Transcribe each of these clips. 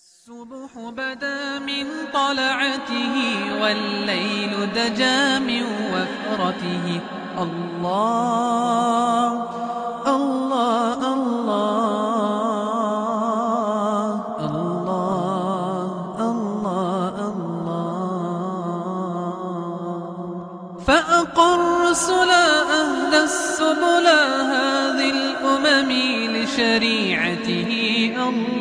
الصبح بدا من طلعته والليل دجى من وفرته. الله الله الله الله الله فأقر السلا أهدى السبل هذه الأمم لشريعته. الله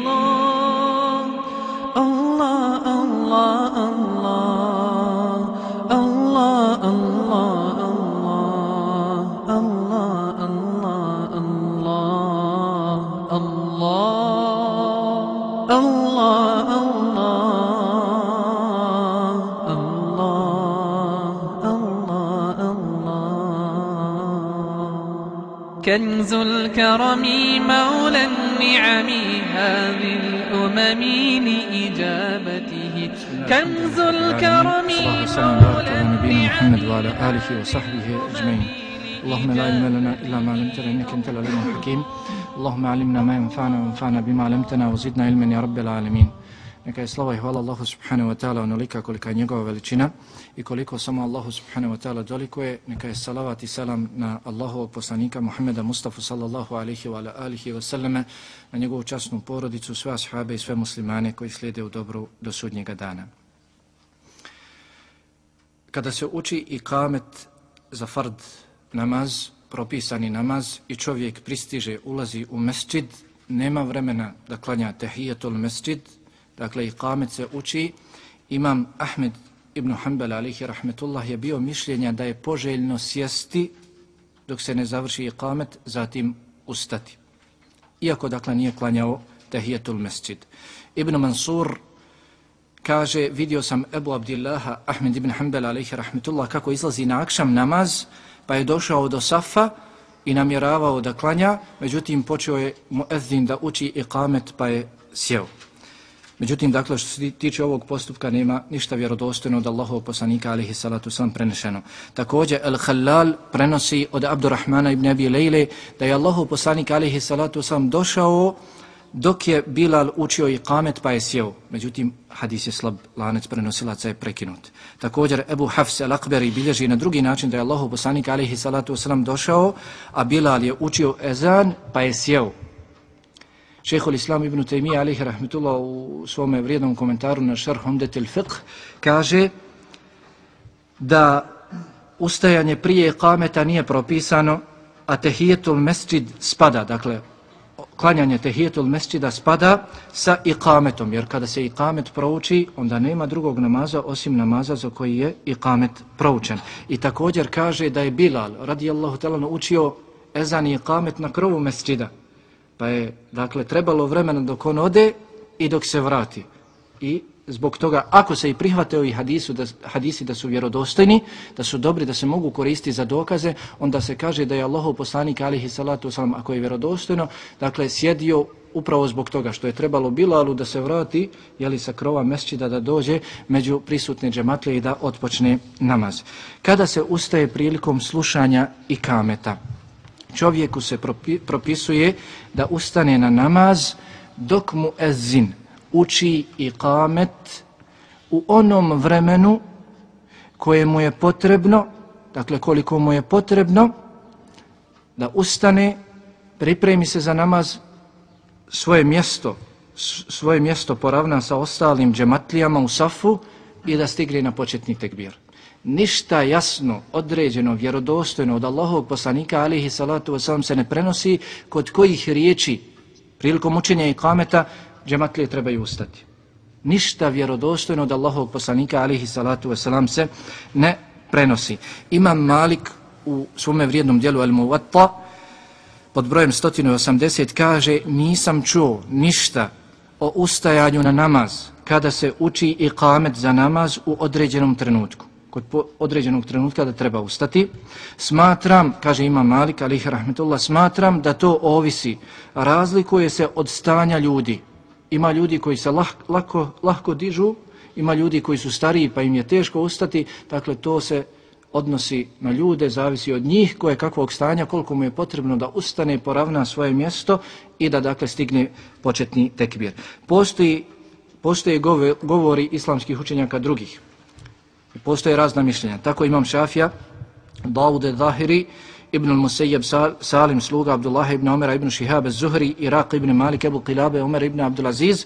كنز الكرم مولى النعم هذه الأمم لإجابته. كنز الكرم مولى نبينا محمد النعم وعلى آله وصحبه أجمعين. اللهم لا علم لنا إلا ما علمتنا إنك أنت العليم الحكيم. اللهم علمنا ما ينفعنا وانفعنا بما علمتنا وزدنا علما يا رب العالمين. Neka je slava i hvala Allahu subhanahu wa ta'ala onolika kolika je njegova veličina i koliko samo Allahu subhanahu wa ta'ala dolikuje. Neka je salavat i salam na Allahovog poslanika Muhammeda Mustafa sallallahu alihi wa alihi wa sallame, na njegovu časnu porodicu, sve ashabe i sve muslimane koji slijede u dobru do sudnjega dana. Kada se uči i kamet za fard namaz, propisani namaz i čovjek pristiže, ulazi u mesčid, nema vremena da klanja tehijetul mesčid, dakle i kamet se uči, imam Ahmed ibn Hanbal alihi rahmetullah je bio mišljenja da je poželjno sjesti dok se ne završi i kamet, zatim ustati. Iako dakle nije klanjao tehijetul mesčid. Ibn Mansur kaže, vidio sam Ebu Abdillaha, Ahmed ibn Hanbal, alaihi rahmetullah, kako izlazi na akšam namaz, pa je došao do Safa i namjeravao da klanja, međutim počeo je muezzin da uči iqamet, pa je sjeo. Međutim, dakle, što se tiče ovog postupka, nema ništa vjerodostojno od Allahov poslanika, alihi salatu sam, prenešeno. Također, Al-Halal prenosi od Abdurrahmana ibn Abi Lejle da je Allahov poslanik, alihi salatu sam, došao dok je Bilal učio i kamet pa je sjeo. Međutim, hadis je slab, lanec prenosilaca je prekinut. Također, Ebu Hafs al-Akberi bilježi na drugi način da je Allahov poslanik, alihi salatu sam, došao, a Bilal je učio ezan pa je sjeo. Šehol Islam ibn Taymiyyah alihi rahmetullah u svome vrijednom komentaru na šarh Omdetel Fiqh kaže da ustajanje prije kameta nije propisano, a tehijetul mesčid spada, dakle, klanjanje tehijetul mesčida spada sa ikametom, jer kada se ikamet prouči, onda nema drugog namaza osim namaza za koji je ikamet proučen. I također kaže da je Bilal, radijallahu talano, učio ezan i ikamet na krovu mesčida, Pa je, dakle, trebalo vremena dok on ode i dok se vrati. I zbog toga, ako se i prihvate ovi hadisu, da, hadisi da su vjerodostojni, da su dobri, da se mogu koristiti za dokaze, onda se kaže da je Allahov poslanik, alihi salatu wasalam, ako je vjerodostojno, dakle, sjedio upravo zbog toga što je trebalo Bilalu da se vrati, jeli sa krova mesčida da dođe među prisutne džematlje i da otpočne namaz. Kada se ustaje prilikom slušanja i kameta, čovjeku se propisuje da ustane na namaz dok mu ezin uči i kamet u onom vremenu koje mu je potrebno, dakle koliko mu je potrebno, da ustane, pripremi se za namaz, svoje mjesto, svoje mjesto poravna sa ostalim džematlijama u safu i da stigne na početni tekbir ništa jasno, određeno, vjerodostojno od Allahovog poslanika alihi salatu wasalam se ne prenosi kod kojih riječi prilikom učenja i kameta džematlije trebaju ustati. Ništa vjerodostojno od Allahovog poslanika alihi salatu wasalam se ne prenosi. Imam Malik u svome vrijednom dijelu Al Muwatta pod brojem 180 kaže nisam čuo ništa o ustajanju na namaz kada se uči i kamet za namaz u određenom trenutku kod određenog trenutka da treba ustati. Smatram, kaže ima Malik, alih rahmetullah, smatram da to ovisi, razlikuje se od stanja ljudi. Ima ljudi koji se lah, lako, lahko dižu, ima ljudi koji su stariji pa im je teško ustati, dakle to se odnosi na ljude, zavisi od njih koje kakvog stanja, koliko mu je potrebno da ustane, poravna svoje mjesto i da dakle stigne početni tekbir. Postoji postoje govori islamskih učenjaka drugih. I postoje razna mišljenja. Tako imam Šafija, Daude Zahiri, Ibn al-Musayyab Salim sluga Abdullah ibn Umar ibn Shihab al-Zuhri, Iraq ibn Malik Abu Qilabe Umar ibn Abdul Aziz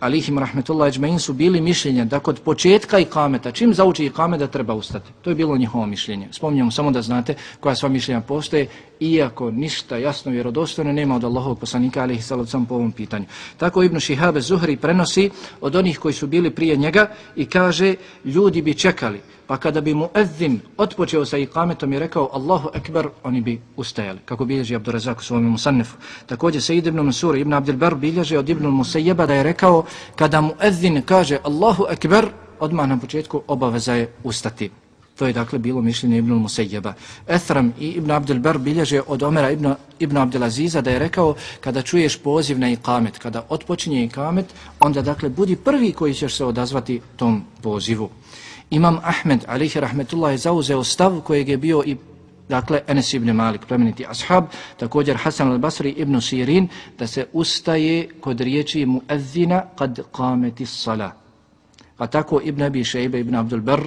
alihim rahmetullah ajma'in su bili mišljenja da kod početka i kameta, čim zauči i treba ustati. To je bilo njihovo mišljenje. Spominjamo samo da znate koja sva mišljenja postoje, iako ništa jasno vjerodostojno nema od Allahovog poslanika alihi sallam po ovom pitanju. Tako Ibn Šihabe Zuhri prenosi od onih koji su bili prije njega i kaže ljudi bi čekali Pa kada bi mu edzin otpočeo sa ikametom i rekao Allahu Ekber, oni bi ustajali. Kako bilježi Abdurazak u svom musannefu. Također se ibn Mansur ibn Abdelbar bilježi od ibn Musajjeba da je rekao kada mu edzin kaže Allahu Ekber, odmah na početku obaveza je ustati. To je dakle bilo mišljenje Ibn Musejjeba. Ethram i Ibn Abdelbar bilježe od Omera Ibn, Ibn Abdelaziza da je rekao kada čuješ poziv na ikamet, kada otpočinje ikamet, onda dakle budi prvi koji ćeš se odazvati tom pozivu. Imam Ahmed, alihi rahmetullah, je zauzeo stav kojeg je bio i dakle Enes ibn Malik, plemeniti ashab, također Hasan al-Basri ibn Sirin, da se ustaje kod riječi muezzina kad kameti sala. Pa tako Ibn Abi Shayba ibn Abdul Barr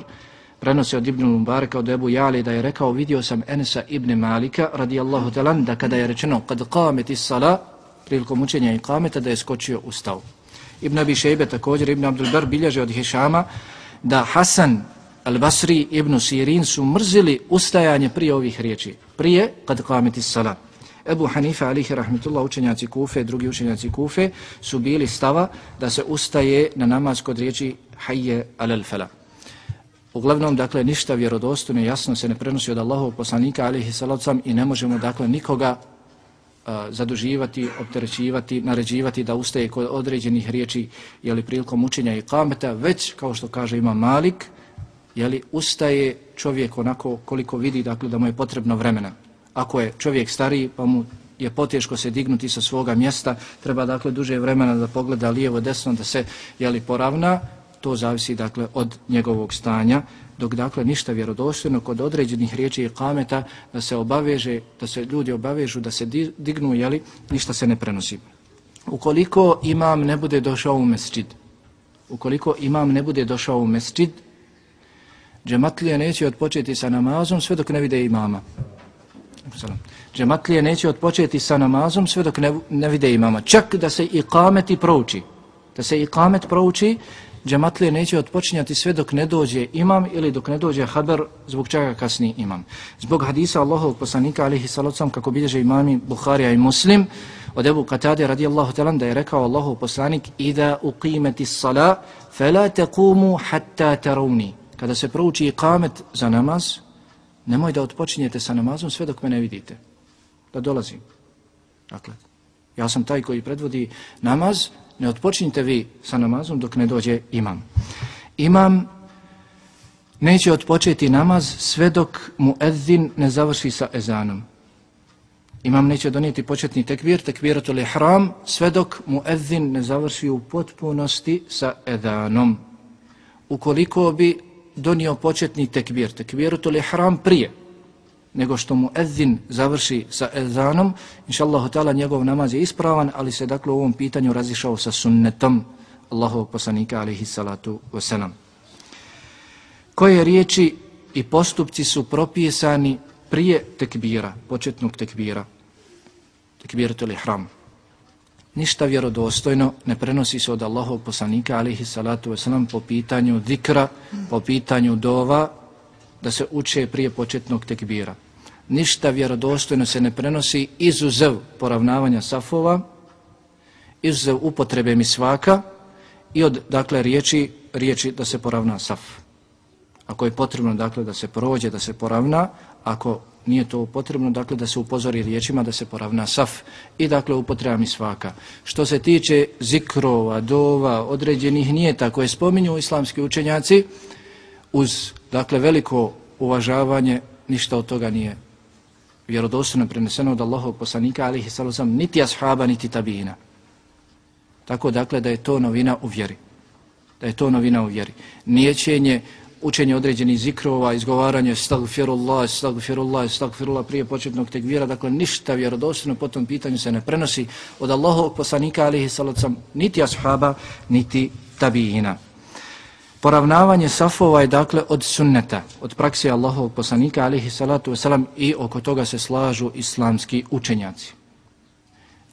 prenosi od Ibn Mubareka od Ebu Jali da je rekao vidio sam Enesa ibn Malika radijallahu talan da kada je rečeno kad kameti sala prilikom učenja i kameta da je skočio ustav. Ibn Abi Šejbe također Ibn Abdul Barr bilježe od Hišama da Hasan al-Basri ibn Sirin su mrzili ustajanje prije ovih riječi. Prije, kad kameti sala. Ebu Hanifa, alihi rahmetullah, učenjaci Kufe, drugi učenjaci Kufe, su bili stava da se ustaje na namaz kod riječi hayye al-Falah. Uglavnom, dakle, ništa vjerodostune, jasno se ne prenosi od Allahovog poslanika, alihi salacom, i ne možemo, dakle, nikoga zaduživati, opterećivati, naređivati da ustaje kod određenih riječi jeli, prilikom učenja i kameta, već, kao što kaže ima Malik, jeli, ustaje čovjek onako koliko vidi dakle, da mu je potrebno vremena. Ako je čovjek stariji, pa mu je poteško se dignuti sa svoga mjesta, treba dakle duže vremena da pogleda lijevo, desno, da se jeli, poravna, to zavisi dakle od njegovog stanja dok dakle ništa vjerodostojno kod određenih riječi i kameta da se obaveže, da se ljudi obavežu, da se dignu, jeli, ništa se ne prenosi. Ukoliko imam ne bude došao u mesčid, ukoliko imam ne bude došao u mesčid, džematlije neće odpočeti sa namazom sve dok ne vide imama. Džematlije neće odpočeti sa namazom sve dok ne, ne vide imama. Čak da se i kameti prouči, da se i kamet prouči, džematlije neće odpočinjati sve dok ne dođe imam ili dok ne dođe haber zbog čega kasni imam. Zbog hadisa Allahovog poslanika alihi salocam kako bilježe imami Buharija i Muslim od Ebu Katade radijallahu talan da je rekao Allahov poslanik Ida uqimeti sala fela tekumu hatta tarawni. Kada se prouči ikamet za namaz, nemoj da odpočinjete sa namazom sve dok me ne vidite. Da dolazim. Dakle, ja sam taj koji predvodi namaz, ne odpočinjte vi sa namazom dok ne dođe imam. Imam neće otpočeti namaz sve dok mu edzin ne završi sa ezanom. Imam neće donijeti početni tekvir, tekviratul ihram, sve dok mu edzin ne završi u potpunosti sa ezanom. Ukoliko bi donio početni tekvir, tekviratul ihram prije, nego što mu ezin završi sa ezanom, inša taala njegov namaz je ispravan, ali se dakle u ovom pitanju razišao sa sunnetom Allahovog poslanika, alihi salatu wasalam. Koje riječi i postupci su propisani prije tekbira, početnog tekbira, tekbiratul ihram. Ništa vjerodostojno ne prenosi se od Allahovog poslanika, alihi salatu wasalam, po pitanju zikra, po pitanju dova, da se uče prije početnog tekbira ništa vjerodostojno se ne prenosi izuzev poravnavanja safova, izuzev upotrebe misvaka i od, dakle, riječi, riječi da se poravna saf. Ako je potrebno, dakle, da se prođe, da se poravna, ako nije to potrebno, dakle, da se upozori riječima da se poravna saf i, dakle, upotreba misvaka. Što se tiče zikrova, dova, određenih nijeta koje spominju islamski učenjaci, uz, dakle, veliko uvažavanje, ništa od toga nije vjerodostojno preneseno od Allahog poslanika, alihi sallam, niti ashaba, niti tabina. Tako dakle da je to novina u vjeri. Da je to novina u vjeri. Niječenje, učenje određenih zikrova, izgovaranje stagfirullah, stagfirullah, stagfirullah prije početnog tekvira, dakle ništa vjerodostojno po tom pitanju se ne prenosi od Allahovog poslanika, alihi sallam, niti ashaba, niti tabina. Poravnavanje safova je dakle od sunneta, od praksije Allahovog poslanika alihi salatu wasalam i oko toga se slažu islamski učenjaci.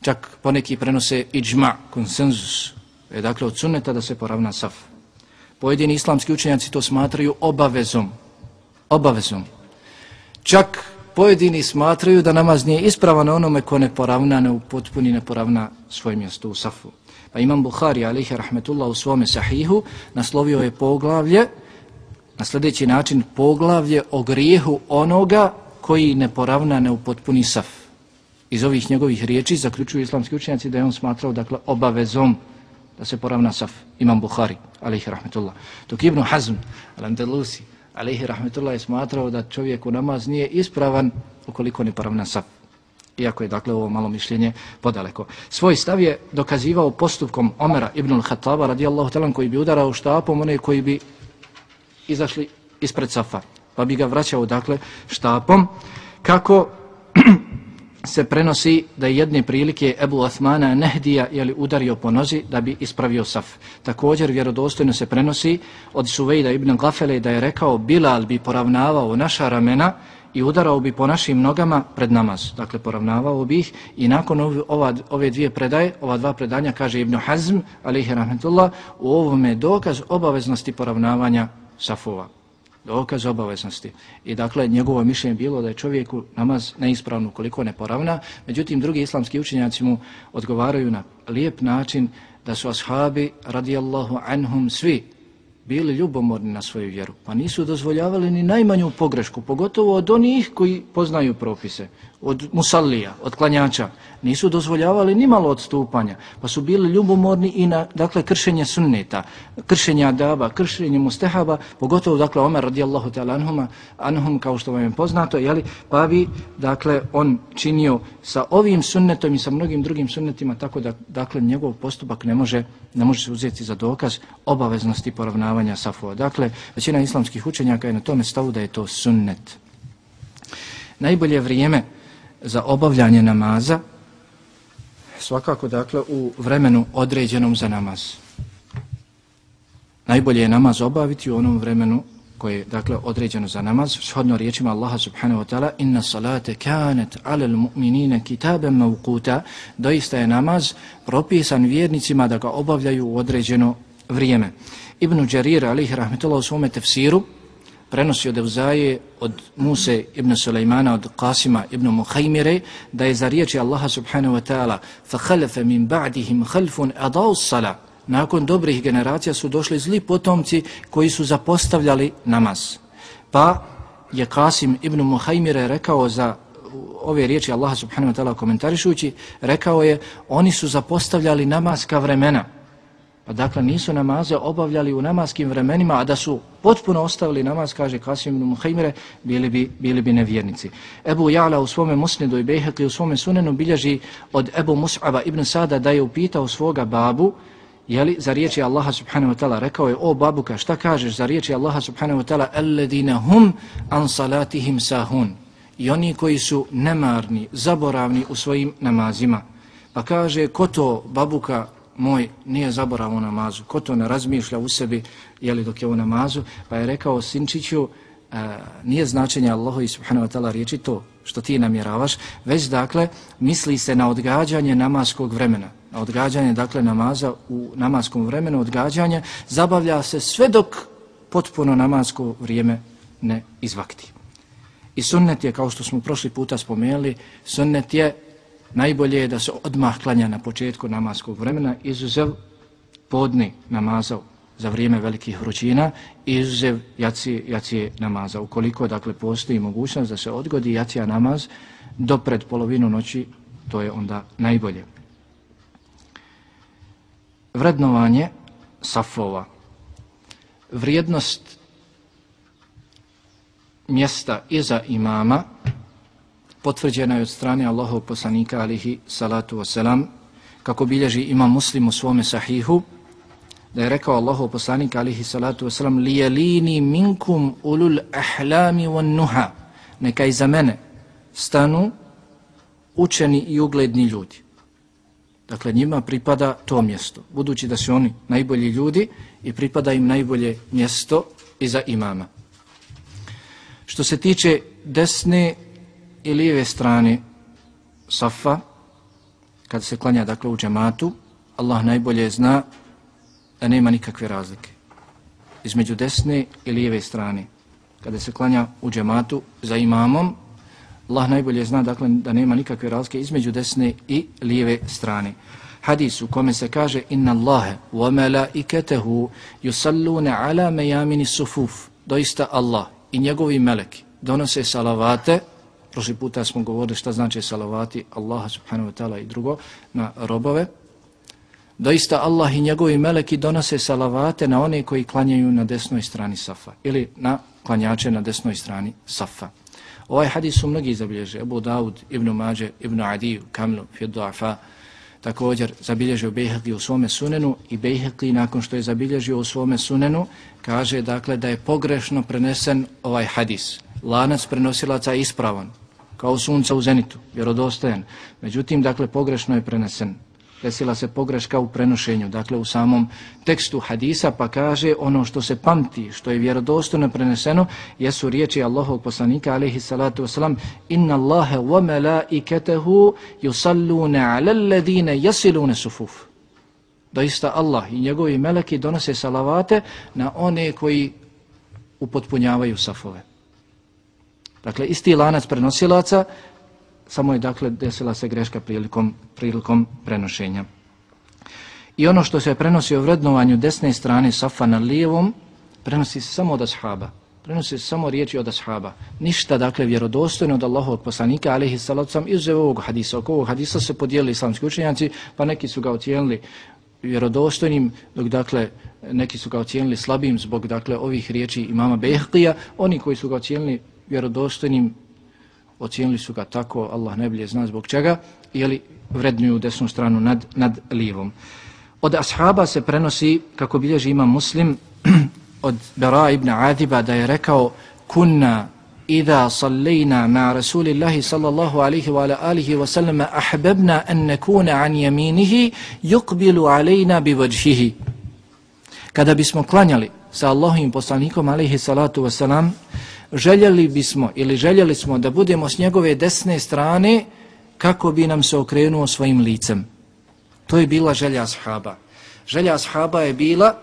Čak poneki prenose iđma, konsenzus, je dakle od sunneta da se poravna saf. Pojedini islamski učenjaci to smatraju obavezom. Obavezom. Čak pojedini smatraju da namaz nije ispravan onome ko ne poravna, ne upotpuni, ne poravna svoje mjesto u safu. Pa imam Bukhari, alihi rahmetullah, u svome sahihu, naslovio je poglavlje, na sljedeći način poglavlje o grijehu onoga koji ne poravna, ne upotpuni saf. Iz ovih njegovih riječi zaključuju islamski učenjaci da je on smatrao dakle, obavezom da se poravna saf. Imam Bukhari, alihi rahmetullah. Tok Ibn Hazm, al-Andalusi, alihi rahmetullah je smatrao da čovjek u namaz nije ispravan ukoliko ne poravna saf iako je dakle ovo malo mišljenje podaleko. Svoj stav je dokazivao postupkom Omera ibn al-Hataba radijallahu talan koji bi udarao štapom one koji bi izašli ispred safa. Pa bi ga vraćao dakle štapom kako se prenosi da je jedne prilike Ebu Athmana Nehdija jeli, udario po nozi da bi ispravio saf. Također vjerodostojno se prenosi od Suvejda ibn Gafele da je rekao Bilal bi poravnavao naša ramena i udarao bi po našim nogama pred namaz. Dakle, poravnavao bi ih i nakon ova, ove dvije predaje, ova dva predanja, kaže Ibn Hazm, alihi rahmetullah, u ovome je dokaz obaveznosti poravnavanja safova. Dokaz obaveznosti. I dakle, njegovo mišljenje bilo da je čovjeku namaz neispravno koliko ne poravna, međutim, drugi islamski učenjaci mu odgovaraju na lijep način da su ashabi, radijallahu anhum, svi bili ljubomorni na svoju vjeru, pa nisu dozvoljavali ni najmanju pogrešku, pogotovo od onih koji poznaju propise od musallija, od klanjača, nisu dozvoljavali ni malo odstupanja, pa su bili ljubomorni i na dakle, kršenje sunneta, kršenje adaba, kršenje mustehaba, pogotovo dakle, Omer radijallahu ta'ala anhuma, anhum, kao što vam je poznato, jeli, pa bi dakle, on činio sa ovim sunnetom i sa mnogim drugim sunnetima, tako da dakle, njegov postupak ne može, ne može se uzeti za dokaz obaveznosti poravnavanja safova. Dakle, većina islamskih učenjaka je na tome stavu da je to sunnet. Najbolje vrijeme za obavljanje namaza svakako dakle u vremenu određenom za namaz. Najbolje je namaz obaviti u onom vremenu koje je dakle određeno za namaz, shodno riječima Allaha subhanahu wa ta'ala inna salate kanet alel mu'minine kitaben mavkuta doista je namaz propisan vjernicima da ga obavljaju u određeno vrijeme. Ibn Đarir alihi rahmetullah u svome tefsiru prenosi od Evzaje, od Muse ibn Sulejmana, od Qasima ibn Muhajmire, da je za riječi Allaha subhanahu wa ta'ala فَخَلَفَ مِنْ بَعْدِهِمْ خَلْفٌ أَدَوُ الصَّلَةِ Nakon dobrih generacija su došli zli potomci koji su zapostavljali namaz. Pa je Qasim ibn Muhajmire rekao za ove riječi Allaha subhanahu wa ta'ala komentarišujući, rekao je, oni su zapostavljali namaz ka vremena. Pa dakle nisu namaze obavljali u namaskim vremenima, a da su potpuno ostavili namaz, kaže Kasim ibn Muhajmire, bili bi, bili bi nevjernici. Ebu Ja'la u svome musnedu i Bejhekli u svome sunenu bilježi od Ebu Mus'aba ibn Sada da je upitao svoga babu, jeli, za riječi Allaha subhanahu wa ta'ala, rekao je, o babuka, šta kažeš za riječi Allaha subhanahu wa ta'ala, alledine hum an salatihim sahun. I oni koji su nemarni, zaboravni u svojim namazima. Pa kaže, ko to babuka moj nije zaborav u namazu, ko to ne razmišlja u sebi, jeli dok je u namazu, pa je rekao Sinčiću, e, nije značenje Allahu i subhanahu wa ta'ala riječi to što ti namjeravaš, već dakle misli se na odgađanje namaskog vremena, na odgađanje dakle namaza u namaskom vremenu, odgađanje zabavlja se sve dok potpuno namasko vrijeme ne izvakti. I sunnet je, kao što smo prošli puta spomenuli, sunnet je najbolje je da se odmah klanja na početku namaskog vremena, izuzev podni namazao za vrijeme velikih vrućina, izuzev jacije, jacije namaza. Ukoliko dakle postoji mogućnost da se odgodi jacija namaz do pred polovinu noći, to je onda najbolje. Vrednovanje safova. Vrijednost mjesta iza imama potvrđena je od strane Allahov poslanika alihi salatu wasalam, kako bilježi ima muslim u svome sahihu, da je rekao Allahov poslanika alihi salatu wasalam, lijelini minkum ulul ahlami wan nuha, neka iza mene stanu učeni i ugledni ljudi. Dakle, njima pripada to mjesto. Budući da su oni najbolji ljudi i pripada im najbolje mjesto iza imama. Što se tiče desne i lijeve strane safa, kad se klanja dakle u džematu, Allah najbolje zna da nema nikakve razlike između desne i lijeve strane. Kada se klanja u džematu za imamom, Allah najbolje zna dakle da nema nikakve razlike između desne i lijeve strane. Hadis u kome se kaže inna Allahe wa malaikatahu yusalluna ala mayamini sufuf. Doista Allah i njegovi meleki donose salavate Prošli puta smo govorili šta znači salavati Allaha subhanahu wa ta'ala i drugo na robove. Doista Allah i njegovi meleki donose salavate na one koji klanjaju na desnoj strani safa ili na klanjače na desnoj strani safa. Ovaj hadis su mnogi zabilježe. Abu Dawud, Ibn Mađe, Ibn Adi, Kamlu, Fjedu'afa, također zabilježio Bejheqi u svome sunenu i Bejheqi nakon što je zabilježio u svome sunenu kaže dakle da je pogrešno prenesen ovaj hadis. Lanac prenosilaca je ispravan, kao sunca u zenitu, vjerodostojan. Međutim, dakle, pogrešno je prenesen. Desila se pogreška u prenošenju, dakle, u samom tekstu hadisa, pa kaže ono što se pamti, što je vjerodostojno preneseno, jesu riječi Allahog poslanika, alaihi salatu wasalam, inna Allahe wa melaiketehu yusallune ala alladine jasilune sufuf. Doista Allah i njegovi meleki donose salavate na one koji upotpunjavaju safove. Dakle, isti lanac prenosilaca, samo je dakle desila se greška prilikom, prilikom prenošenja. I ono što se prenosi o vrednovanju desne strane safa na lijevom, prenosi se samo od ashaba. Prenosi se samo riječi od ashaba. Ništa, dakle, vjerodostojno od Allahovog poslanika, alihi salacom, izuzev ovog hadisa. Oko ovog hadisa se podijelili islamski učenjaci, pa neki su ga ocijenili vjerodostojnim, dok, dakle, neki su ga ocijenili slabim zbog, dakle, ovih riječi imama Behqija. Oni koji su ga ocijenili vjerodostojnim, ocijenili su ga tako, Allah najbolje zna zbog čega, jeli vrednuju desnu stranu nad, nad lijevom. Od ashaba se prenosi, kako bilježi ima muslim, od Bera ibn Adiba da je rekao kunna idha sallina ma rasulillahi sallallahu alihi wa ala alihi wa sallam ahbabna an nekuna an jaminihi yukbilu alejna bi vajhihi. Kada bismo klanjali sa Allahim poslanikom alihi salatu wa salam, željeli bismo ili željeli smo da budemo s njegove desne strane kako bi nam se okrenuo svojim licem. To je bila želja ashaba. Želja ashaba je bila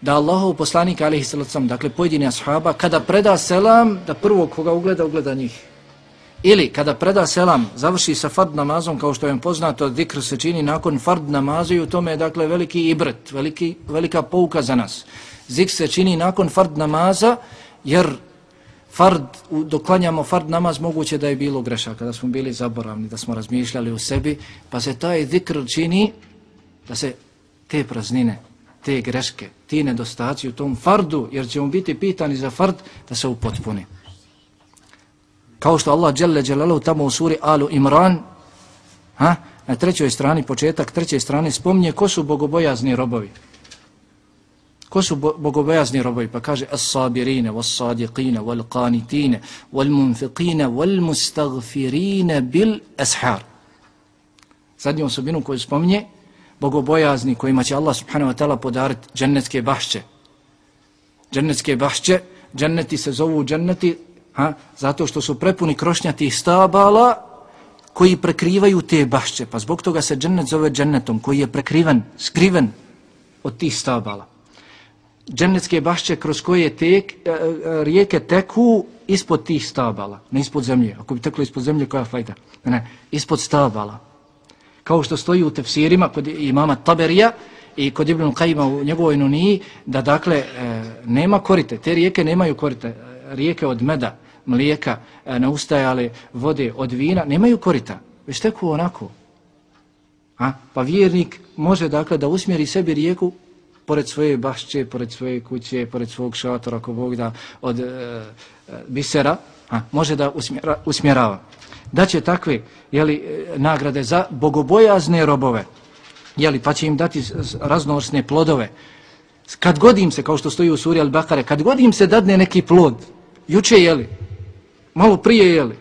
da Allahov poslanik alaihi sallam, dakle pojedini ashaba, kada preda selam, da prvo koga ugleda, ugleda njih. Ili kada preda selam, završi sa fard namazom, kao što je poznato, dikr se čini nakon fard namaza i u tome je dakle veliki ibret, veliki, velika pouka za nas. Zik se čini nakon fard namaza, jer fard, doklanjamo fard namaz, moguće da je bilo grešaka, da smo bili zaboravni, da smo razmišljali u sebi, pa se taj zikr čini da se te praznine, te greške, ti nedostaci u tom fardu, jer ćemo biti pitani za fard, da se upotpuni. Kao što Allah dželle dželalu tamo u suri Alu Imran, ha, na trećoj strani, početak treće strane, spominje ko su bogobojazni robovi. Ko su bogobojazni robovi? Pa kaže as-sabirine, was-sadiqine, wal-qanitine, wal-munfiqine, wal-mustagfirine bil ashar. Zadnju osobinu koju spominje, bogobojazni kojima će Allah subhanahu wa ta'ala podariti džennetske bašće. Džennetske bašće, dženneti se zovu dženneti, ha, zato što su prepuni krošnjati stabala koji prekrivaju te bašće. Pa zbog toga se džennet zove džennetom koji je prekriven, skriven od tih stabala džennetske bašće kroz koje tek, e, e, rijeke teku ispod tih stabala, ne ispod zemlje. Ako bi teklo ispod zemlje, koja fajda? Ne, ispod stabala. Kao što stoji u tefsirima kod imama Taberija i kod Ibn Qajima u njegovoj nuniji, da dakle e, nema korite, te rijeke nemaju korite, rijeke od meda, mlijeka, na ustajale vode od vina, nemaju korita, već teku onako. A? Pa vjernik može dakle da usmjeri sebi rijeku pored svoje bašće, pored svoje kuće, pored svog šatora, ako Bog da, od e, e bisera, a, može da usmjera, usmjerava. Da će takve jeli, e, nagrade za bogobojazne robove, jeli, pa će im dati raznovrsne plodove. Kad god im se, kao što stoji u suri Al-Bakare, kad god im se dadne neki plod, juče jeli, malo prije jeli,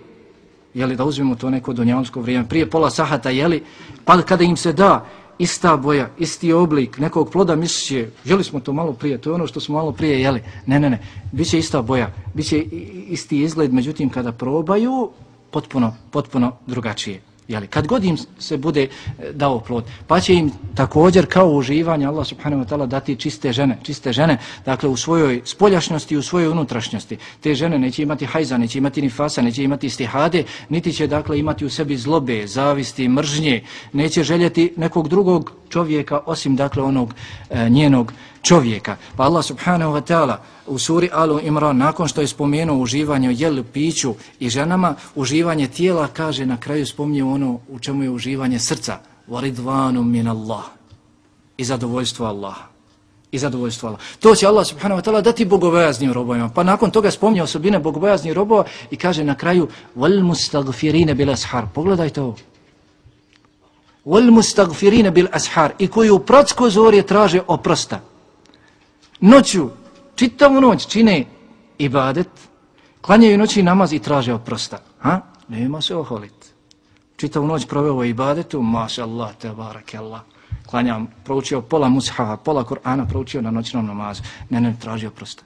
jeli, da uzmemo to neko dunjavsko vrijeme, prije pola sahata, jeli, pa kada im se da ista boja, isti oblik nekog ploda, misliće, jeli smo to malo prije, to je ono što smo malo prije jeli. Ne, ne, ne, bit će ista boja, bit će isti izgled, međutim, kada probaju, potpuno, potpuno drugačije. Jeli, kad god im se bude e, dao plod, pa će im također kao uživanje Allah subhanahu wa ta'ala dati čiste žene, čiste žene, dakle u svojoj spoljašnjosti i u svojoj unutrašnjosti. Te žene neće imati hajza, neće imati nifasa, neće imati stihade, niti će dakle imati u sebi zlobe, zavisti, mržnje, neće željeti nekog drugog čovjeka osim dakle onog e, njenog čovjeka. Pa Allah subhanahu wa ta'ala u suri Alu Imran, nakon što je spomenuo uživanje jelu, piću i ženama, uživanje tijela, kaže na kraju spominje ono u čemu je uživanje srca. Varidvanu min Allah. I zadovoljstvo Allaha. I zadovoljstvo Allah. To će Allah subhanahu wa ta'ala dati bogobojaznim robovima. Pa nakon toga spominje osobine bogobojaznih robova i kaže na kraju Wal mustagfirine bil ashar. Pogledajte ovo. Wal mustagfirine bil ashar. I koji u pratskoj zori traže oprosta. Noću čitavu noć čine ibadet, klanjaju noći namaz i traže oprosta. Ha? Nema se oholit. Čitavu noć proveo ibadetu, maša Allah, te barake Allah. Klanjam, proučio pola mushava, pola Kur'ana, proučio na noćnom namazu. Ne, ne, traži oprosta.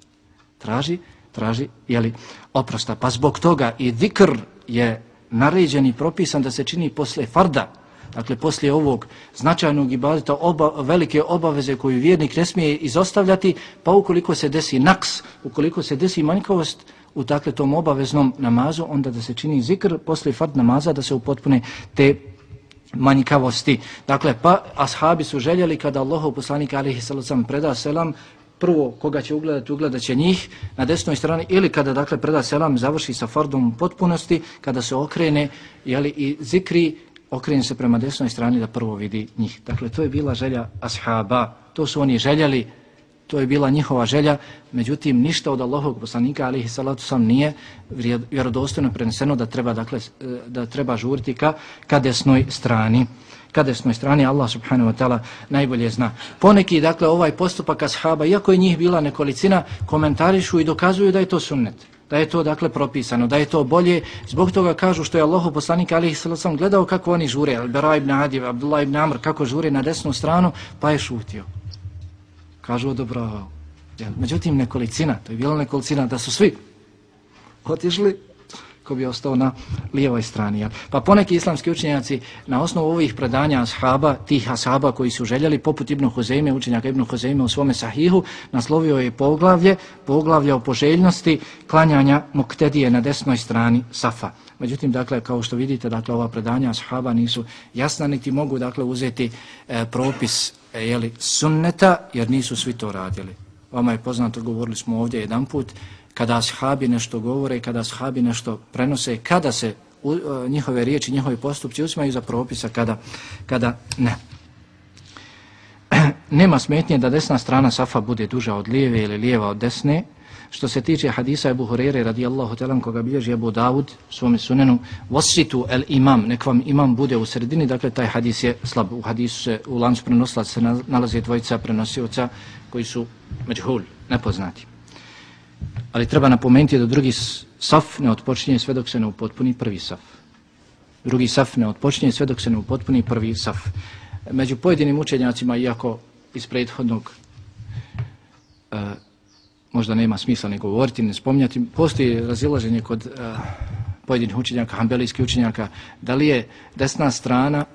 Traži, traži, jeli, oprosta. Pa zbog toga i dikr je naređen i propisan da se čini posle farda, dakle poslije ovog značajnog ibadeta oba, velike obaveze koju vjernik ne smije izostavljati, pa ukoliko se desi naks, ukoliko se desi manjkavost, u dakle tom obaveznom namazu, onda da se čini zikr poslije fard namaza da se upotpune te manjkavosti. Dakle, pa ashabi su željeli kada Allahov poslanik alihi sallam preda selam, prvo koga će ugledati, ugledat će njih na desnoj strani ili kada dakle preda selam završi sa fardom potpunosti, kada se okrene jeli, i zikri okrene se prema desnoj strani da prvo vidi njih. Dakle, to je bila želja ashaba, to su oni željeli, to je bila njihova želja, međutim, ništa od Allahog poslanika, alihi salatu sam, nije vjerodostojno preneseno da treba, dakle, e, da treba žuriti ka, ka desnoj strani ka desnoj strani, Allah subhanahu wa ta'ala najbolje zna. Poneki, dakle, ovaj postupak ashaba, iako je njih bila nekolicina, komentarišu i dokazuju da je to sunnet da je to dakle propisano, da je to bolje. Zbog toga kažu što je Allahu poslanik alihi sallam gledao kako oni žure, Al-Bara ibn Adi, Abdullah ibn Amr, kako žure na desnu stranu, pa je šutio. Kažu odobravao. Međutim, nekolicina, to je bila nekolicina, da su svi otišli ko bi ostao na lijevoj strani. Jel? Pa poneki islamski učenjaci na osnovu ovih predanja ashaba, tih ashaba koji su željeli, poput Ibnu Huzeime, učenjaka Ibnu Huzeime u svome sahihu, naslovio je poglavlje, poglavlje o poželjnosti klanjanja muktedije na desnoj strani safa. Međutim, dakle, kao što vidite, dakle, ova predanja ashaba nisu jasna, niti mogu, dakle, uzeti e, propis e, jeli, sunneta, jer nisu svi to radili. Vama je poznato, govorili smo ovdje jedan put, kada ashabi nešto govore, kada ashabi nešto prenose, kada se u, uh, njihove riječi, njihovi postupci uzmaju za propisa, kada, kada ne. Nema smetnje da desna strana safa bude duža od lijeve ili lijeva od desne. Što se tiče hadisa Ebu Hurere radijallahu talan koga bilježi Ebu Davud svome sunenu Vositu el imam, nek vam imam bude u sredini, dakle taj hadis je slab. U hadisu se u lancu prenosla se nalaze dvojica prenosioca koji su međhul, nepoznati. Ali treba napomenuti da drugi saf ne otpočinje sve dok se ne upotpuni prvi saf. Drugi saf ne otpočinje sve dok se ne upotpuni prvi saf. Među pojedinim učenjacima, iako iz prethodnog e, možda nema smisla ne govoriti, ne spominjati, postoji razilaženje kod e, pojedinih učenjaka, hambelijskih učenjaka, da li je desna strana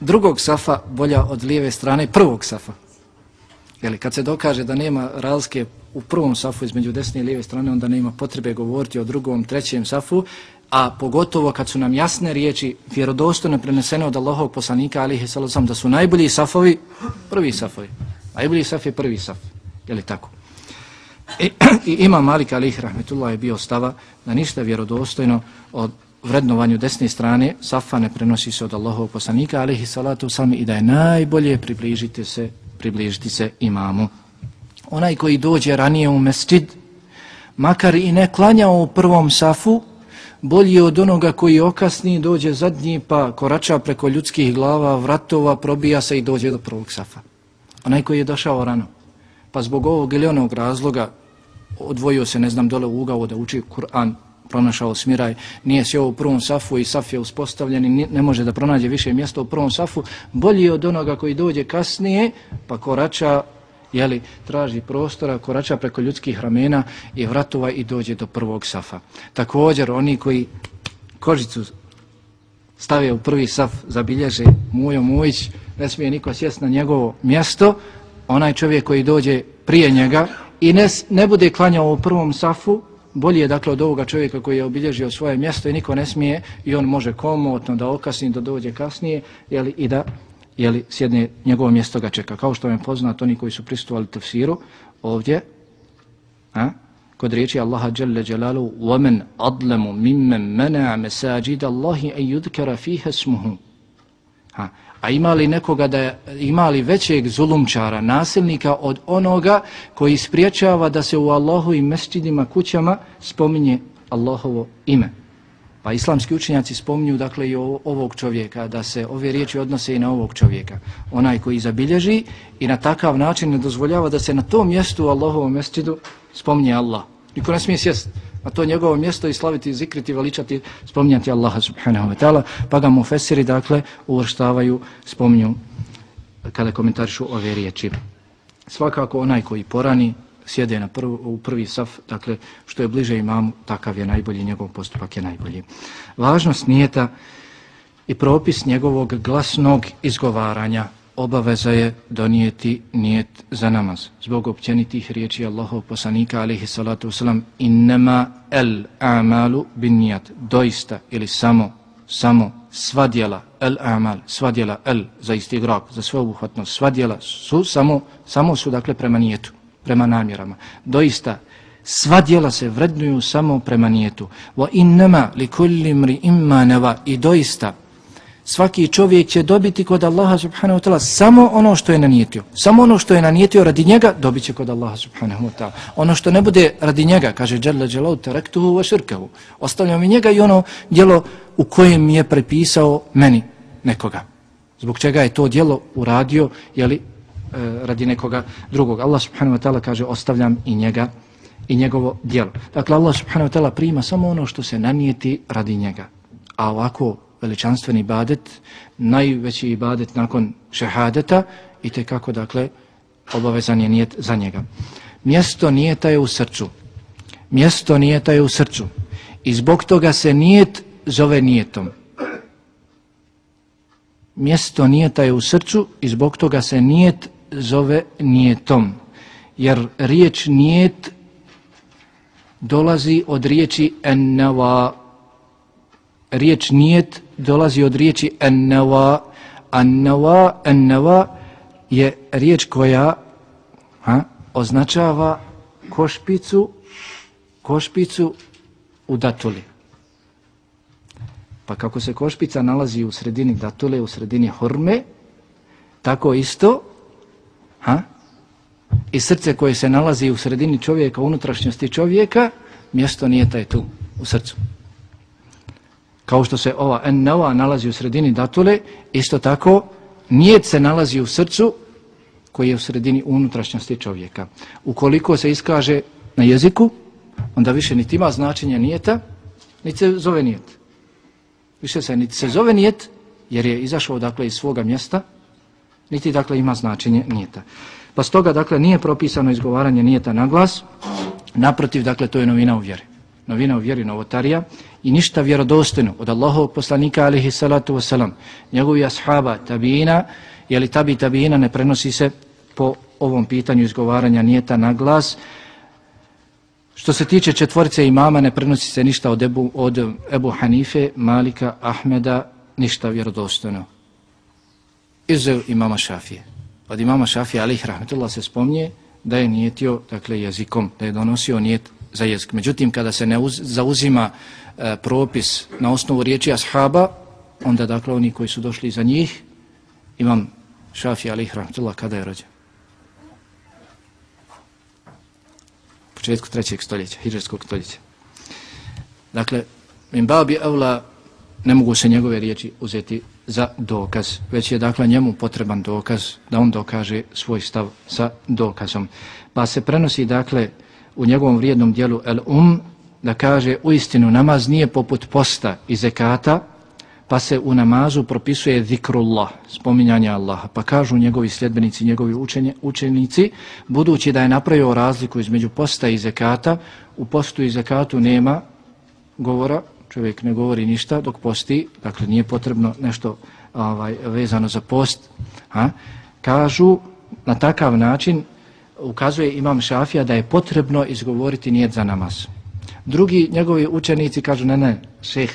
drugog safa bolja od lijeve strane prvog safa. Jeli, kad se dokaže da nema razlike u prvom safu između desne i lijeve strane, onda nema potrebe govoriti o drugom, trećem safu, a pogotovo kad su nam jasne riječi vjerodostojno prenesene od Allahovog poslanika, alihi sallam, da su najbolji safovi, prvi safovi. Najbolji saf je prvi saf. Je li tako? I, i ima Malik alihi rahmetullah je bio stava da ništa vjerodostojno od vrednovanju desne strane safa ne prenosi se od Allahovog poslanika, alihi salatu sami i da je najbolje približiti se približiti se imamu. Onaj koji dođe ranije u mestid, makar i ne klanjao u prvom safu, bolji od onoga koji okasni, dođe zadnji pa korača preko ljudskih glava, vratova, probija se i dođe do prvog safa. Onaj koji je došao rano, pa zbog ovog ili onog razloga odvojio se, ne znam, dole u ugao da uči Kur'an pronašao smiraj, nije sjeo u prvom safu i saf je uspostavljen i ne može da pronađe više mjesta u prvom safu, bolji je od onoga koji dođe kasnije, pa korača, jeli, traži prostora, korača preko ljudskih ramena i vratova i dođe do prvog safa. Također, oni koji kožicu stave u prvi saf, zabilježe Mujo Mujić, ne smije niko sjest na njegovo mjesto, onaj čovjek koji dođe prije njega i ne, ne bude klanjao u prvom safu, bolje je dakle od ovoga čovjeka koji je obilježio svoje mjesto i niko ne smije i on može komotno da okasni, da dođe kasnije jeli, i da jeli, sjedne njegovo mjesto ga čeka. Kao što vam je poznat, oni koji su pristovali tefsiru ovdje, a, kod riječi Allaha Jalla Jalalu وَمَنْ أَضْلَمُ مِمَّنْ مَنَعَ مَسَاجِدَ اللَّهِ أَنْ يُذْكَرَ فِيهَ اسْمُهُ A ima li nekoga da je, ima li većeg zulumčara, nasilnika od onoga koji spriječava da se u Allahu i mesčidima kućama spominje Allahovo ime? Pa islamski učenjaci spominju dakle i ovog čovjeka, da se ove riječi odnose i na ovog čovjeka. Onaj koji zabilježi i na takav način ne dozvoljava da se na tom mjestu u Allahovom mesčidu spominje Allah. Niko ne smije sjest na to njegovo mjesto i slaviti, zikriti, veličati, spominjati Allaha subhanahu wa ta'ala, pa ga mu fesiri, dakle, uvrštavaju, spominju kada komentarišu ove riječi. Svakako onaj koji porani, sjede na prv, u prvi saf, dakle, što je bliže imamu, takav je najbolji, njegov postupak je najbolji. Važnost nijeta i propis njegovog glasnog izgovaranja obaveza je donijeti nijet za namaz. Zbog općenitih riječi Allahov poslanika, alihi salatu wasalam, innama el amalu bin nijat, doista ili samo, samo sva djela el amal, sva djela el za isti za sve obuhvatnost, sva djela su samo, samo su dakle prema nijetu, prema namjerama. Doista, sva djela se vrednuju samo prema nijetu. Wa innama li kulli mri imma neva i doista, svaki čovjek će dobiti kod Allaha subhanahu wa ta'ala samo ono što je nanijetio. Samo ono što je nanijetio radi njega dobit će kod Allaha subhanahu wa ta'ala. Ono što ne bude radi njega, kaže Jalla Jalaud, terektuhu wa širkahu. Ostavljam i njega i ono djelo u kojem je prepisao meni nekoga. Zbog čega je to djelo uradio, jeli, e, radi nekoga drugog. Allah subhanahu wa ta'ala kaže ostavljam i njega i njegovo djelo. Dakle, Allah subhanahu wa ta'ala prima samo ono što se nanijeti radi njega. A ovako veličanstveni ibadet, najveći ibadet nakon šehadeta i te kako dakle obavezan je nijet za njega. Mjesto nijeta je u srcu. Mjesto nijeta je u srcu. I zbog toga se nijet zove nijetom. Mjesto nijeta je u srcu i zbog toga se nijet zove nijetom. Jer riječ nijet dolazi od riječi ennava. Riječ nijet dolazi od riječi an-nawa. An-nawa an-nawa je riječ koja ha, označava košpicu košpicu u datuli. Pa kako se košpica nalazi u sredini datule u sredini horme tako isto ha, i srce koje se nalazi u sredini čovjeka unutrašnjosti čovjeka mjesto nije taj tu u srcu kao što se ova ennova nalazi u sredini datule, isto tako nijet se nalazi u srcu koji je u sredini unutrašnjosti čovjeka. Ukoliko se iskaže na jeziku, onda više niti ima značenja nijeta, niti se zove nijet. Više se niti se zove nijet, jer je izašao dakle iz svoga mjesta, niti dakle ima značenje nijeta. Pa stoga dakle nije propisano izgovaranje nijeta na glas, naprotiv dakle to je novina u vjeri novina u vjeri novotarija i ništa vjerodostojno od Allahovog poslanika alihi salatu wasalam, njegovi ashaba tabijina, jeli tabi tabijina ne prenosi se po ovom pitanju izgovaranja nijeta na glas. Što se tiče četvorice imama, ne prenosi se ništa od Ebu, od Ebu Hanife, Malika, Ahmeda, ništa vjerodostojno. Izuzev imama Šafije. Od imama Šafije, alih rahmetullah, se spomnije da je nijetio, dakle, jezikom, da je donosio nijet za jezik. Međutim, kada se ne uz, zauzima e, propis na osnovu riječi ashaba, onda dakle oni koji su došli za njih, imam Šafi alih rahmatullah, kada je rođen? Početku trećeg stoljeća, hiđarskog stoljeća. Dakle, min babi evla ne mogu se njegove riječi uzeti za dokaz, već je dakle njemu potreban dokaz da on dokaže svoj stav sa dokazom. Pa se prenosi dakle u njegovom vrijednom dijelu El Um da kaže u istinu namaz nije poput posta i zekata, pa se u namazu propisuje zikrullah, spominjanje Allaha. Pa kažu njegovi sljedbenici, njegovi učenje, učenici, budući da je napravio razliku između posta i zekata, u postu i zekatu nema govora, čovjek ne govori ništa dok posti, dakle nije potrebno nešto ovaj vezano za post. Ha? Kažu na takav način, ukazuje imam šafija da je potrebno izgovoriti nijet za namaz. Drugi njegovi učenici kažu, ne, ne, šeh,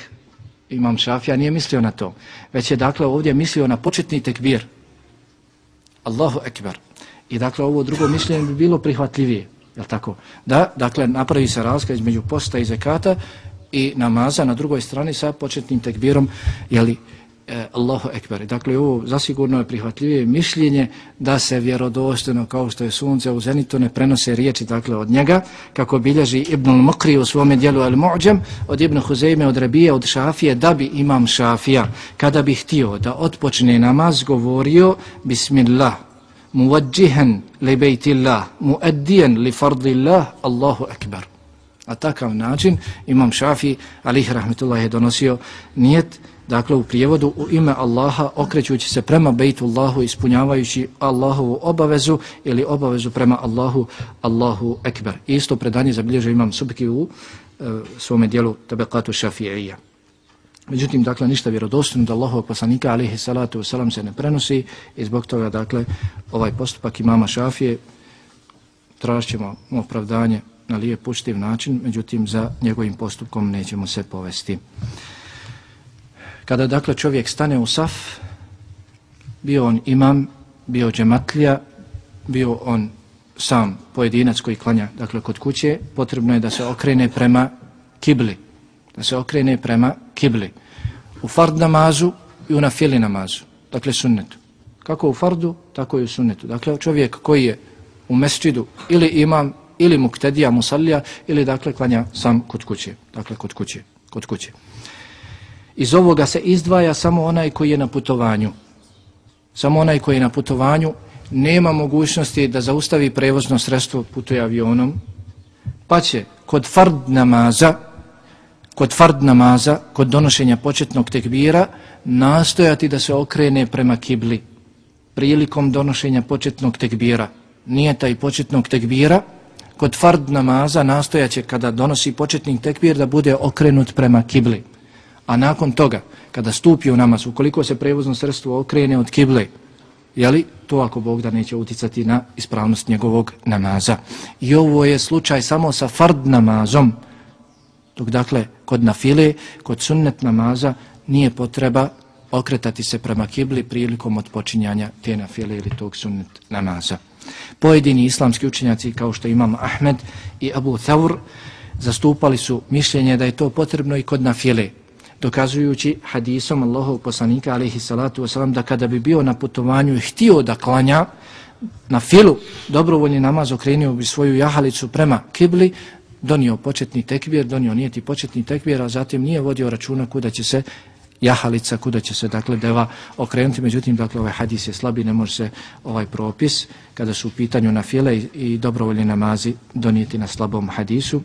imam šafija, nije mislio na to. Već je dakle ovdje mislio na početni tekbir. Allahu ekber. I dakle ovo drugo mišljenje bi bilo prihvatljivije. Jel tako? Da, dakle, napravi se razlika između posta i zekata i namaza na drugoj strani sa početnim tekbirom, jeli, e, Allahu Ekber. Dakle, ovo zasigurno je prihvatljivije mišljenje da se vjerodostojno, kao što je sunce u zenitu, ne prenose riječi dakle, od njega, kako bilježi Ibn al-Mukri u svome dijelu Al-Mu'đam, od Ibn Huzeyme, od Rabije, od Šafije, da bi imam Šafija, kada bi htio da otpočne namaz, govorio Bismillah, muadžihen li bejtillah, muaddijen li fardillah, Allahu Ekber. Na takav način imam Šafi, alih rahmetullah, je donosio nijet, dakle u prijevodu u ime Allaha okrećući se prema Bejtullahu ispunjavajući Allahovu obavezu ili obavezu prema Allahu Allahu Ekber. Isto predanje zabilježe imam Subki u e, svome dijelu Tabekatu Šafi'ija. Međutim, dakle, ništa vjerodostojno da Allahov poslanika alihi salatu wasalam se ne prenosi i zbog toga, dakle, ovaj postupak imama Šafije tražćemo opravdanje na lijep učtiv način, međutim, za njegovim postupkom nećemo se povesti. Kada dakle čovjek stane u saf, bio on imam, bio džematlija, bio on sam pojedinac koji klanja dakle kod kuće, potrebno je da se okrene prema kibli. Da se okrene prema kibli. U fard namazu i u nafili namazu. Dakle sunnetu. Kako u fardu, tako i u sunnetu. Dakle čovjek koji je u mesčidu ili imam, ili muktedija, musallija, ili dakle klanja sam kod kuće. Dakle kod kuće. Kod kuće. Iz ovoga se izdvaja samo onaj koji je na putovanju. Samo onaj koji je na putovanju nema mogućnosti da zaustavi prevozno sredstvo putuje avionom, pa će kod fard namaza, kod fard namaza, kod donošenja početnog tekbira, nastojati da se okrene prema kibli prilikom donošenja početnog tekbira. Nije taj početnog tekbira, kod fard namaza nastojaće kada donosi početni tekbir da bude okrenut prema kibli. A nakon toga, kada stupi u namaz, ukoliko se prevozno sredstvo okrene od kible, jeli, to ako Bog da neće uticati na ispravnost njegovog namaza. I ovo je slučaj samo sa fard namazom, dok dakle, kod nafile, kod sunnet namaza, nije potreba okretati se prema kibli prilikom odpočinjanja te nafile ili tog sunnet namaza. Pojedini islamski učenjaci, kao što imam Ahmed i Abu Thawr, zastupali su mišljenje da je to potrebno i kod nafile, dokazujući hadisom Allahov poslanika alaihi salatu wasalam da kada bi bio na putovanju i htio da klanja na filu dobrovoljni namaz okrenio bi svoju jahalicu prema kibli donio početni tekbir, donio nijeti početni tekbir, a zatim nije vodio računa kuda će se jahalica, kuda će se dakle deva okrenuti, međutim dakle ovaj hadis je slabi, ne može se ovaj propis kada su u pitanju na file i, i dobrovoljni namazi donijeti na slabom hadisu,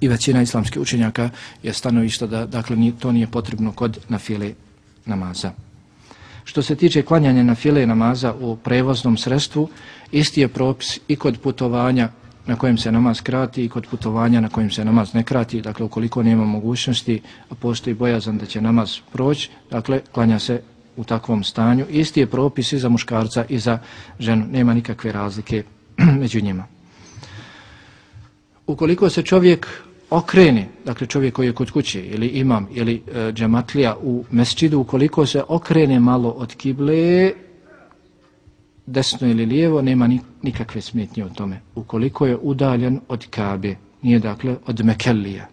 i većina islamskih učenjaka je stanovišta da dakle to nije potrebno kod nafile namaza. Što se tiče klanjanja nafile namaza u prevoznom sredstvu, isti je propis i kod putovanja na kojem se namaz krati i kod putovanja na kojem se namaz ne krati. Dakle, ukoliko nema mogućnosti, a postoji bojazan da će namaz proći, dakle, klanja se u takvom stanju. Isti je propis i za muškarca i za ženu. Nema nikakve razlike među njima ukoliko se čovjek okrene, dakle čovjek koji je kod kuće ili imam ili e, džematlija u mesčidu, ukoliko se okrene malo od kible, desno ili lijevo, nema nikakve smetnje u tome. Ukoliko je udaljen od kabe, nije dakle od mekellija,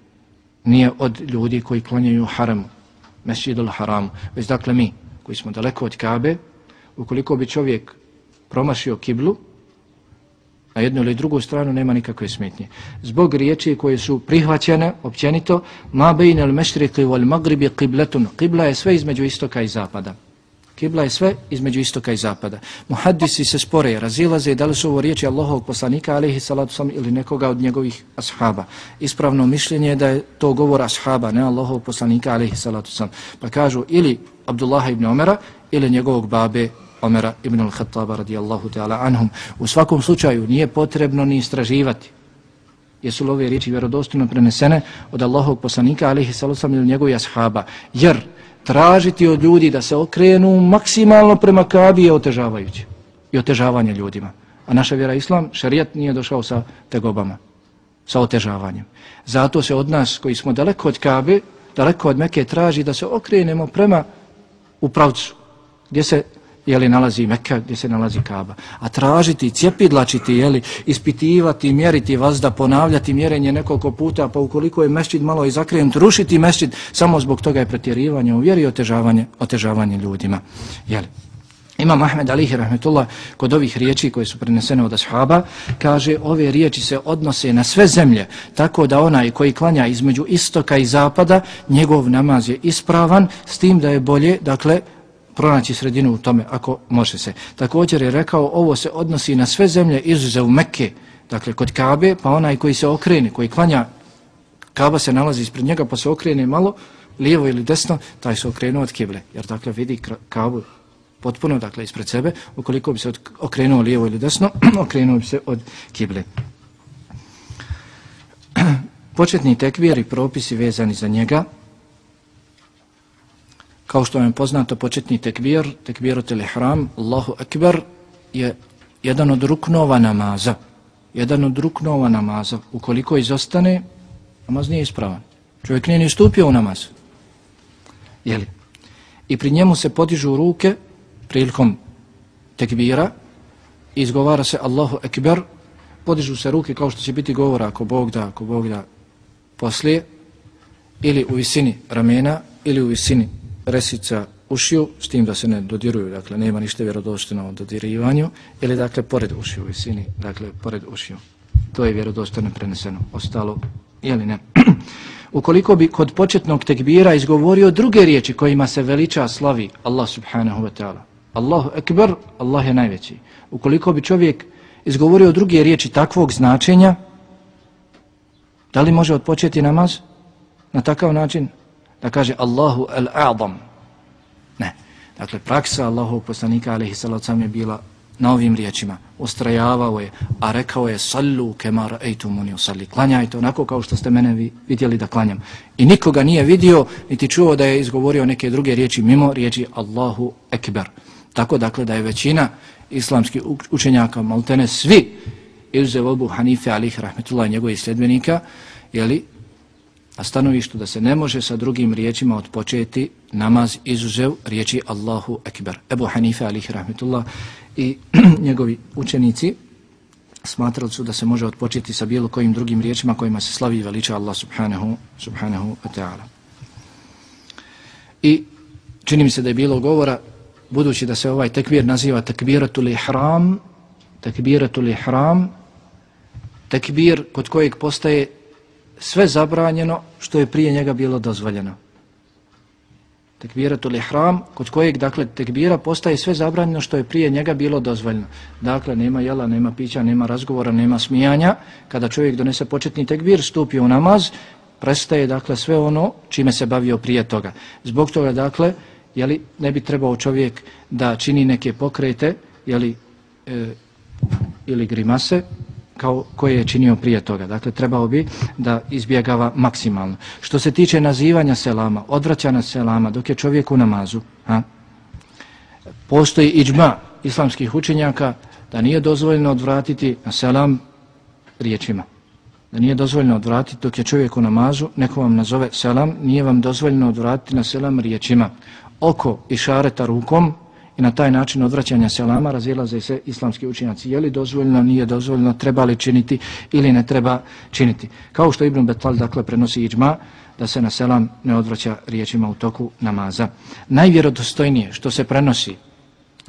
nije od ljudi koji klanjaju haramu, mesčidu haramu, već dakle mi koji smo daleko od kabe, ukoliko bi čovjek promašio kiblu, na jednu ili drugu stranu nema nikakve smetnje. Zbog riječi koje su prihvaćene općenito, ma bejn al mešriqi wal magribi qibletun. Qibla je sve između istoka i zapada. Kibla je sve između istoka i zapada. Muhaddisi se spore, razilaze da li su ovo riječi Allahovog poslanika, alihi salatu sam, ili nekoga od njegovih ashaba. Ispravno mišljenje je da je to govor ashaba, ne Allahovog poslanika, alihi salatu sam. Pa kažu ili Abdullah ibn Omera, ili njegovog babe Omera ibn al-Khattaba radijallahu ta'ala anhum. U svakom slučaju nije potrebno ni istraživati. Jesu li ove riječi vjerodostojno prenesene od Allahovog poslanika, alihi salatu ili njegovih ashaba. Jer tražiti od ljudi da se okrenu maksimalno prema kabi je otežavajuće i otežavanje ljudima. A naša vjera islam, šarijat nije došao sa tegobama, sa otežavanjem. Zato se od nas koji smo daleko od kabe, daleko od Mekke, traži da se okrenemo prema u pravcu gdje se jeli, nalazi Mekka, gdje se nalazi Kaba. A tražiti, cjepidlačiti, jeli, ispitivati, mjeriti vazda, ponavljati mjerenje nekoliko puta, pa ukoliko je mešćid malo i zakrenut, rušiti mešćid, samo zbog toga je pretjerivanje u vjeri i otežavanje, otežavanje ljudima. Jeli. Imam Ahmed Alihi Rahmetullah kod ovih riječi koje su prenesene od ashaba kaže ove riječi se odnose na sve zemlje tako da onaj koji klanja između istoka i zapada njegov namaz je ispravan s tim da je bolje dakle pronaći sredinu u tome ako može se. Također je rekao ovo se odnosi na sve zemlje izuzev Mekke, dakle kod Kabe, pa onaj koji se okrene, koji klanja, Kaba se nalazi ispred njega pa se okrene malo, lijevo ili desno, taj se okrenuo od kible, jer dakle vidi Kabu potpuno dakle ispred sebe, ukoliko bi se okrenuo lijevo ili desno, okrenuo bi se od kible. Početni tekvir i propisi vezani za njega, Kao što vam je poznato početni tekbir, tekbir ihram, Allahu akbar, je jedan od ruknova namaza. Jedan od ruknova namaza. Ukoliko izostane, namaz nije ispravan. Čovjek nije ni stupio u namaz. Jeli? I pri njemu se podižu ruke prilikom tekbira i izgovara se Allahu akbar, podižu se ruke kao što će biti govora ako Bog da, ako Bog da poslije, ili u visini ramena, ili u visini resica ušiju, s tim da se ne dodiruju, dakle, nema ništa vjerodostojno o dodirivanju, ili, dakle, pored ušiju, u visini, dakle, pored ušiju. To je vjerodostojno preneseno. Ostalo, jeli ne? Ukoliko bi kod početnog tekbira izgovorio druge riječi kojima se veliča slavi Allah subhanahu wa ta'ala. Allahu ekber, Allah je najveći. Ukoliko bi čovjek izgovorio druge riječi takvog značenja, da li može odpočeti namaz na takav način? Da kaže Allahu al-a'zam. Ne. Dakle, praksa Allahov poslanika alaihi salacam je bila na ovim riječima. Ustrajavao je, a rekao je sallu kemar ejtu muni usalli. Klanjajte onako kao što ste mene vidjeli da klanjam. I nikoga nije vidio, niti čuo da je izgovorio neke druge riječi mimo riječi Allahu ekber. Tako dakle da je većina islamskih učenjaka, maltene svi, izuzev Abu Hanife alih rahmetullah njegovih sljedbenika, jeli, na stanovištu da se ne može sa drugim riječima odpočeti namaz izuzev riječi Allahu Ekber. Ebu Hanife alihi rahmetullah i njegovi učenici smatrali su da se može odpočeti sa bilo kojim drugim riječima kojima se slavi veliča Allah subhanahu, subhanahu wa ta'ala. I čini mi se da je bilo govora, budući da se ovaj tekbir naziva tekbiratul ihram, tekbiratul ihram, tekbir kod kojeg postaje sve zabranjeno što je prije njega bilo dozvoljeno. Tekbiratul ihram, kod kojeg, dakle, tekbira postaje sve zabranjeno što je prije njega bilo dozvoljeno. Dakle, nema jela, nema pića, nema razgovora, nema smijanja. Kada čovjek donese početni tekbir, stupi u namaz, prestaje, dakle, sve ono čime se bavio prije toga. Zbog toga, dakle, jeli, ne bi trebao čovjek da čini neke pokrete, jeli, e, ili grimase, kao koje je činio prije toga. Dakle, trebao bi da izbjegava maksimalno. Što se tiče nazivanja selama, odvraćana selama dok je čovjek u namazu, ha? postoji iđma islamskih učenjaka da nije dozvoljeno odvratiti na selam riječima. Da nije dozvoljeno odvratiti dok je čovjek u namazu, neko vam nazove selam, nije vam dozvoljeno odvratiti na selam riječima. Oko i šareta rukom, i na taj način odvraćanja selama razilaze se islamski učinjaci. Je li dozvoljno, nije dozvoljno, treba li činiti ili ne treba činiti. Kao što Ibn Betal dakle prenosi iđma da se na selam ne odvraća riječima u toku namaza. Najvjerodostojnije što se prenosi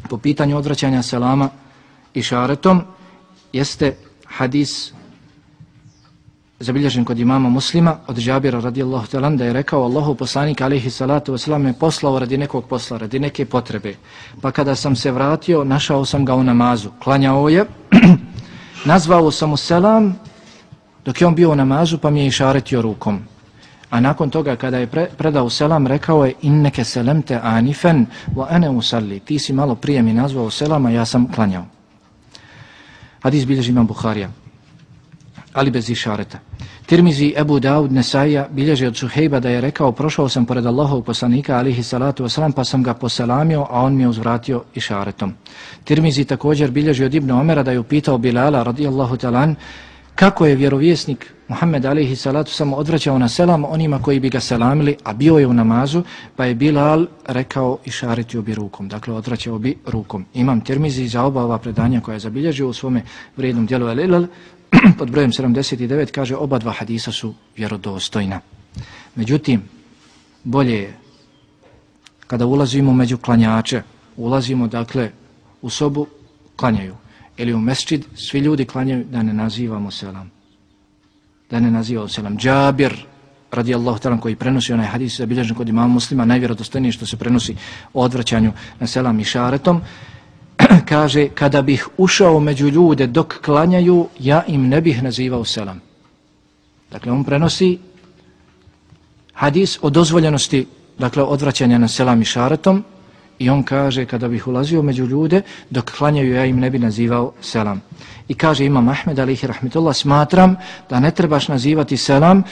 po pitanju odvraćanja selama i šaretom jeste hadis zabilježen kod imama muslima od Žabira radijallahu talan da je rekao Allahu poslanik alihi salatu wasalam me poslao radi nekog posla, radi neke potrebe. Pa kada sam se vratio, našao sam ga u namazu. Klanjao je, nazvao sam mu selam dok je on bio u namazu pa mi je išaretio rukom. A nakon toga kada je pre, predao selam rekao je inneke selemte anifen wa ene usalli. Ti si malo prije mi nazvao selam a ja sam klanjao. Hadis bilježi imam Buharija ali bez išareta. Tirmizi Ebu Daud Nesaija bilježi od Suhejba da je rekao prošao sam pored Allahov poslanika alihi salatu wasalam pa sam ga poselamio a on mi je uzvratio išaretom. Tirmizi također bilježi od Ibnu Omera da je upitao Bilala radijallahu talan kako je vjerovjesnik Muhammed alihi salatu samo odvraćao na selam onima koji bi ga selamili, a bio je u namazu, pa je Bilal rekao i šaritio bi rukom, dakle odvraćao bi rukom. Imam Tirmizi za oba ova predanja koja je zabilježio u svome vrijednom dijelu El-Ilal, pod brojem 79 kaže oba dva hadisa su vjerodostojna. Međutim, bolje je kada ulazimo među klanjače, ulazimo dakle u sobu, klanjaju. Ili u mesčid, svi ljudi klanjaju da ne nazivamo selam. Da ne nazivamo selam. Džabir, radijallahu talan, koji prenosi onaj hadis zabilježen kod imama muslima, najvjerodostojniji što se prenosi o odvraćanju na selam i šaretom, kaže, kada bih ušao među ljude dok klanjaju, ja im ne bih nazivao selam. Dakle, on prenosi hadis o dozvoljenosti, dakle, odvraćanja na selam i šaratom, i on kaže, kada bih ulazio među ljude, dok klanjaju, ja im ne bih nazivao selam. I kaže, imam Ahmed, alihi rahmetullah, smatram da ne trebaš nazivati selam,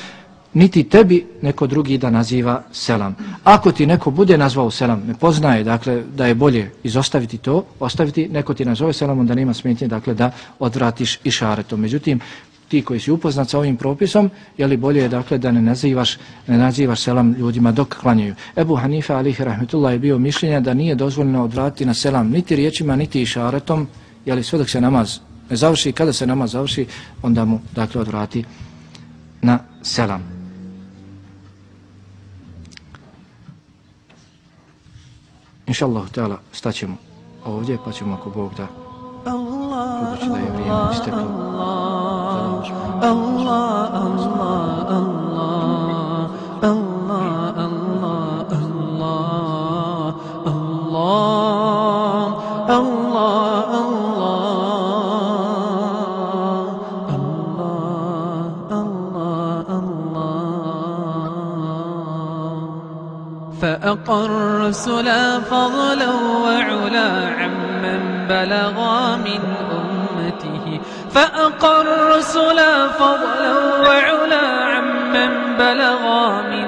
niti tebi neko drugi da naziva selam. Ako ti neko bude nazvao selam, ne poznaje dakle, da je bolje izostaviti to, ostaviti, neko ti nazove selam, onda nema smetnje dakle, da odvratiš i šaretom. Međutim, ti koji si upoznat sa ovim propisom, je li bolje dakle, da ne nazivaš, ne nazivaš selam ljudima dok klanjaju. Ebu Hanifa alihi rahmetullah je bio mišljenja da nije dozvoljeno odvratiti na selam niti riječima, niti i šaretom, je li sve dok se namaz ne završi, kada se namaz završi, onda mu dakle odvrati na selam. Inša Allah, tjela, staćemo ovdje, pa ćemo ako Bog da budući da je vrijeme isteklo. Allah, Allah, Allah, Allah, فأقر سلا فضلا وعلا عمن بلغا من أمته. فأقر سلا فضلا وعلا عمن بلغا من